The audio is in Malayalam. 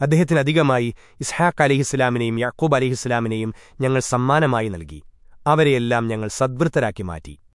അദ്ദേഹത്തിന് അധികമായി ഇസ്ഹാഖ് അലിഹിസ്ലാമിനെയും യാക്കൂബ് അലിഹിസ്ലാമിനെയും ഞങ്ങൾ സമ്മാനമായി നൽകി. അവരെയെല്ലാം ഞങ്ങൾ സദ്വൃത്തരാക്കി മാറ്റി.